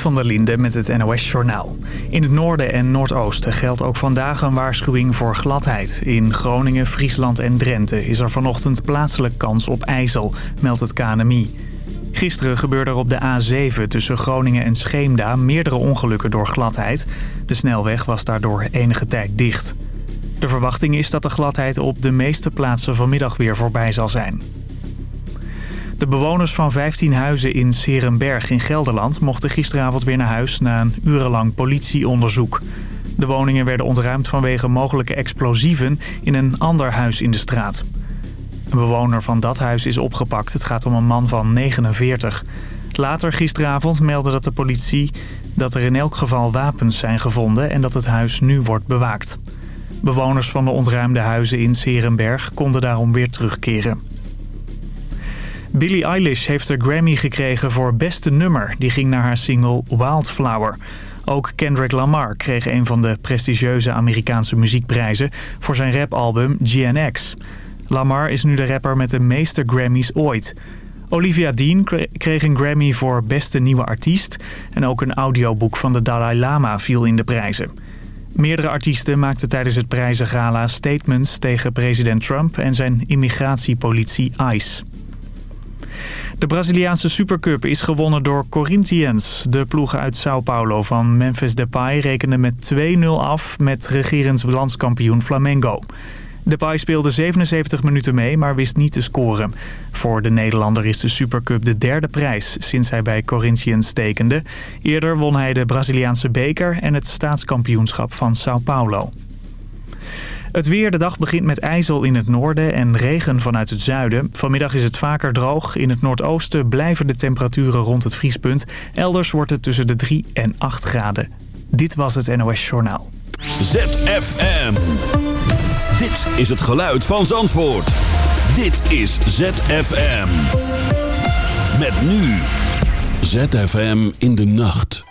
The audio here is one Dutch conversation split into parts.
Van der Linde met het NOS-journaal. In het noorden en noordoosten geldt ook vandaag een waarschuwing voor gladheid. In Groningen, Friesland en Drenthe is er vanochtend plaatselijk kans op ijzel, meldt het KNMI. Gisteren gebeurde er op de A7 tussen Groningen en Scheemda meerdere ongelukken door gladheid. De snelweg was daardoor enige tijd dicht. De verwachting is dat de gladheid op de meeste plaatsen vanmiddag weer voorbij zal zijn. De bewoners van 15 huizen in Serenberg in Gelderland mochten gisteravond weer naar huis na een urenlang politieonderzoek. De woningen werden ontruimd vanwege mogelijke explosieven in een ander huis in de straat. Een bewoner van dat huis is opgepakt. Het gaat om een man van 49. Later gisteravond meldde dat de politie dat er in elk geval wapens zijn gevonden en dat het huis nu wordt bewaakt. Bewoners van de ontruimde huizen in Serenberg konden daarom weer terugkeren. Billie Eilish heeft de Grammy gekregen voor beste nummer. Die ging naar haar single Wildflower. Ook Kendrick Lamar kreeg een van de prestigieuze Amerikaanse muziekprijzen... voor zijn rapalbum GNX. Lamar is nu de rapper met de meeste Grammys ooit. Olivia Dean kreeg een Grammy voor beste nieuwe artiest... en ook een audioboek van de Dalai Lama viel in de prijzen. Meerdere artiesten maakten tijdens het prijzengala statements tegen president Trump... en zijn immigratiepolitie ICE. De Braziliaanse Supercup is gewonnen door Corinthians. De ploegen uit Sao Paulo van Memphis Depay rekenden met 2-0 af met regerend landskampioen Flamengo. Depay speelde 77 minuten mee, maar wist niet te scoren. Voor de Nederlander is de Supercup de derde prijs sinds hij bij Corinthians tekende. Eerder won hij de Braziliaanse beker en het staatskampioenschap van Sao Paulo. Het weer, de dag begint met ijzel in het noorden en regen vanuit het zuiden. Vanmiddag is het vaker droog. In het noordoosten blijven de temperaturen rond het vriespunt. Elders wordt het tussen de 3 en 8 graden. Dit was het NOS Journaal. ZFM. Dit is het geluid van Zandvoort. Dit is ZFM. Met nu. ZFM in de nacht.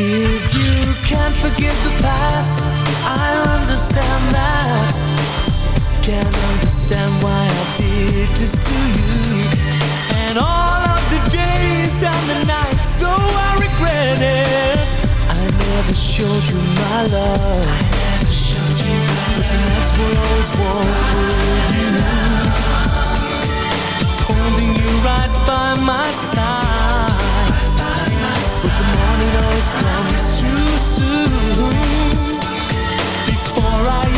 If you can forgive the past, I understand that. Can't understand why I did this to you. And all of the days and the nights, so I regret it. I never showed you my love. That's what I with you. Holding you right by my side comes too soon. Before I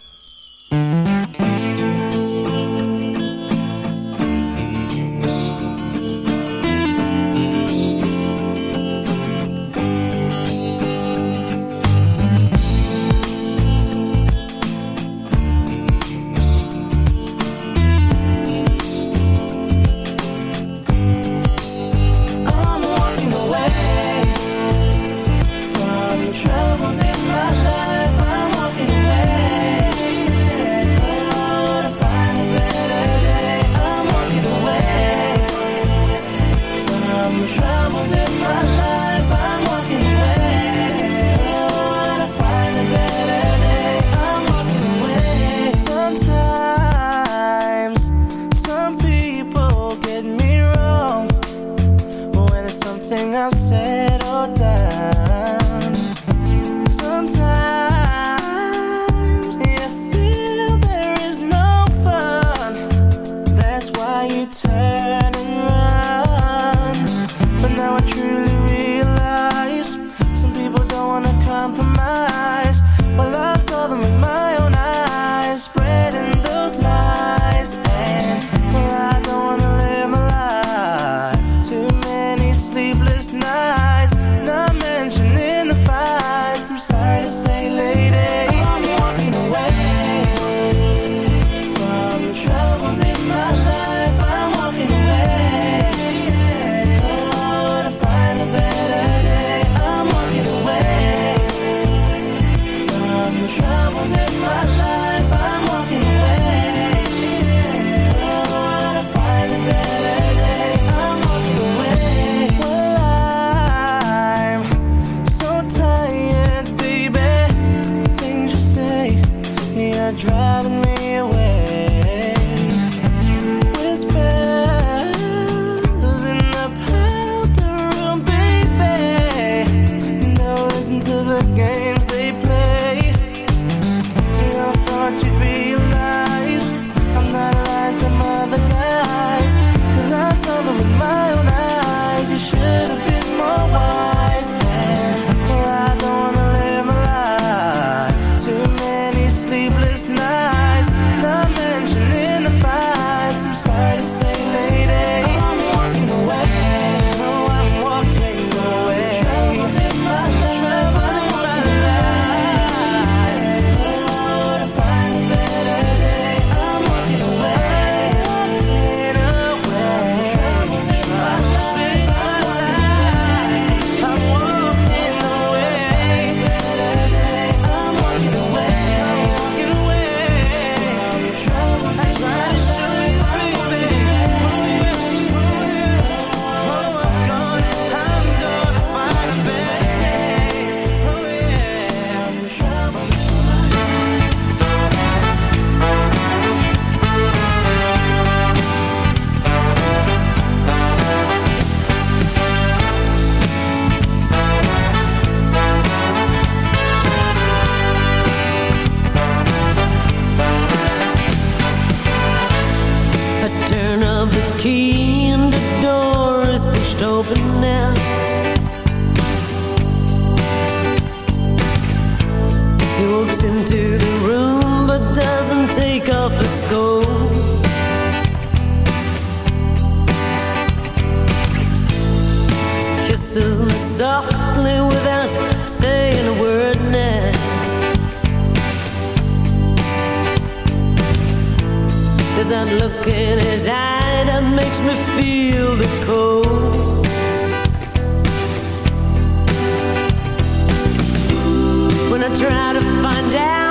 me feel the cold. When I try to find out.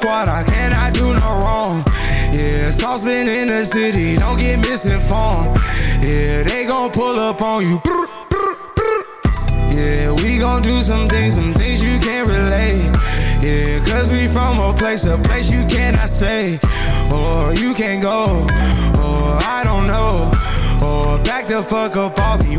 squad I cannot do no wrong yeah, saucepan in the city, don't get misinformed. Yeah, they gon' pull up on you. Yeah, we gon' do some things, some things you can't relate. Yeah, cause we from a place, a place you cannot stay. Or you can't go, or I don't know. Or back the fuck up off me.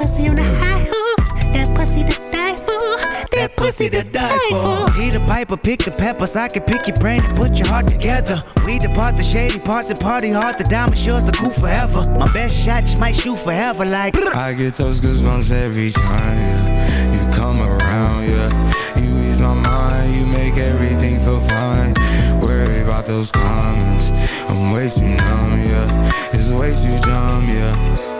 Put pussy on the high horse. That pussy to die for. That pussy to die for. He the piper, pick the peppers. I can pick your brain and put your heart together. We depart the shady parts and party hard. The diamond sure's the cool forever. My best shot just might shoot forever. Like, I get those goosebumps every time, yeah. You come around, yeah. You ease my mind, you make everything feel fine. Worry about those comments. I'm way too numb, yeah. It's way too dumb, yeah.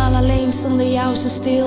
Alleen zonder jou zo stil.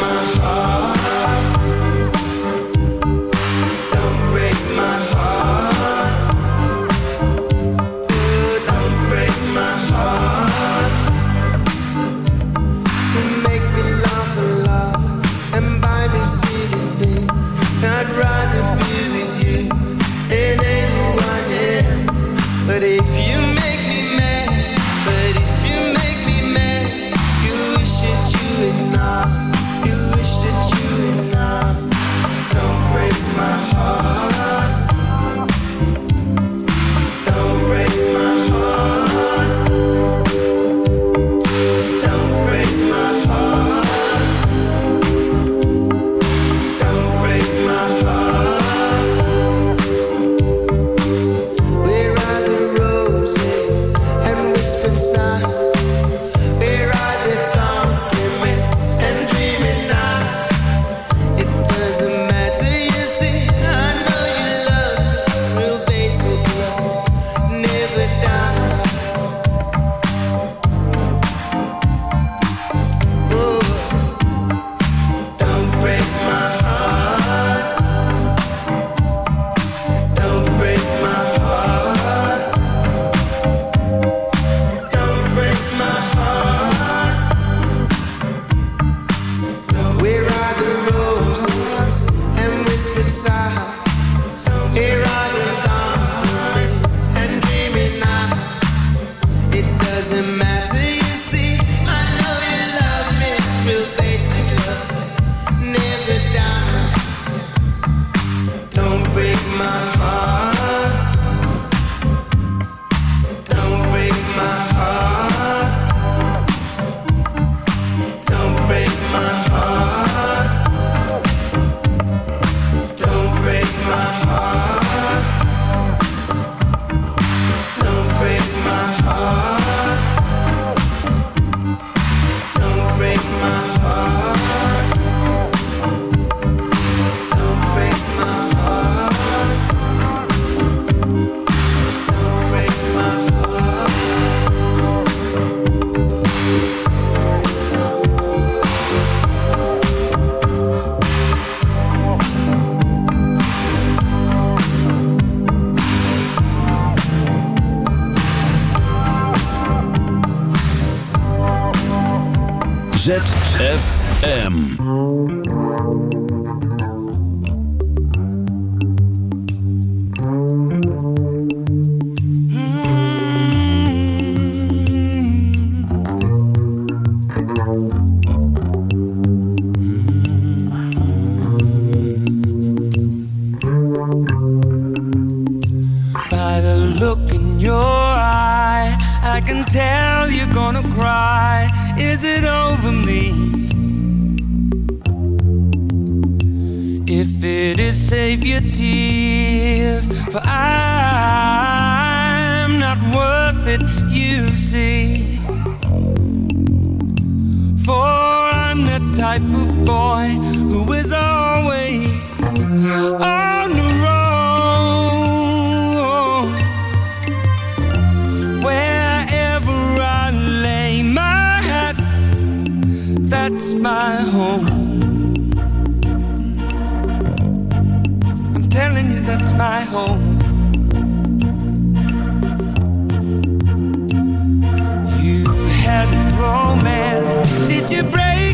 my heart. That's my home. You had romance. Did you break